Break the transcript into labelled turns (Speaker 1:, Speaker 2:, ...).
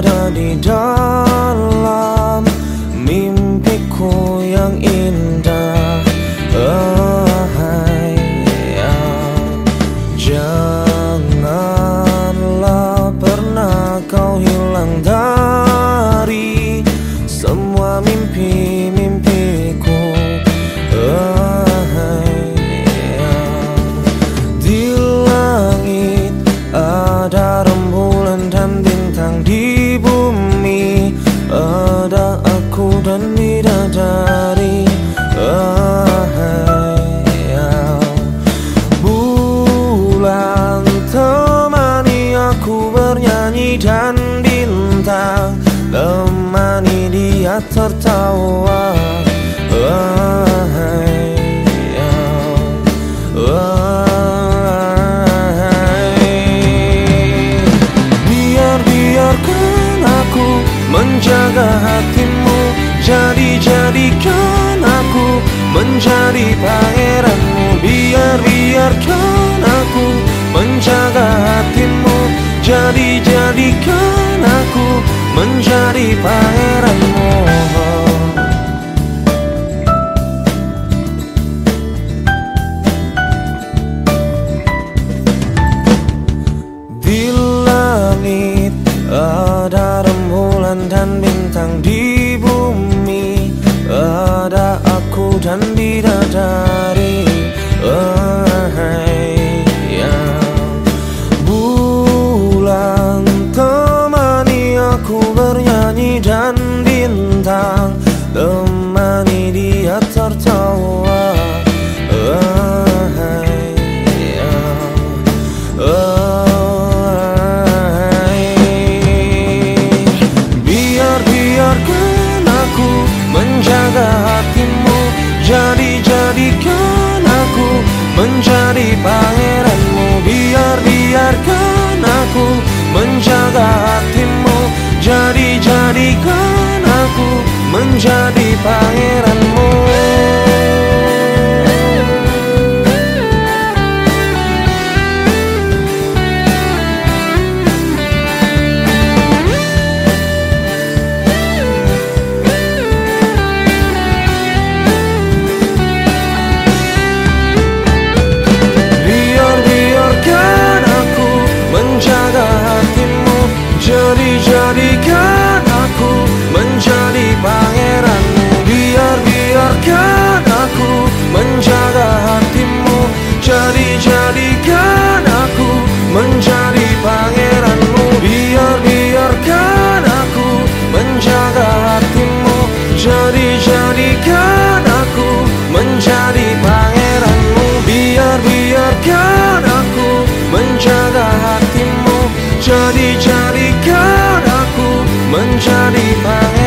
Speaker 1: ada di dalam tertawa Biar biarkan aku menjaga hatimu. Jadi jadikan aku menjadi pangeranmu. Biar biarkan aku menjaga hatimu. Jadi menjadi pangeranmu Di langit ada rembulan dan bintang di bumi. Ada aku dan bidadari menjaga hatimu Jadi jadikan aku. Menjadi pangeranmu Biar biarkan aku. Menjaga hatimu Jadi jadikan aku. Menjadi jadikan aku menjadi pangeranmu. Biar biarkan aku menjaga hatimu. Jadi jadikan aku menjadi pangeranmu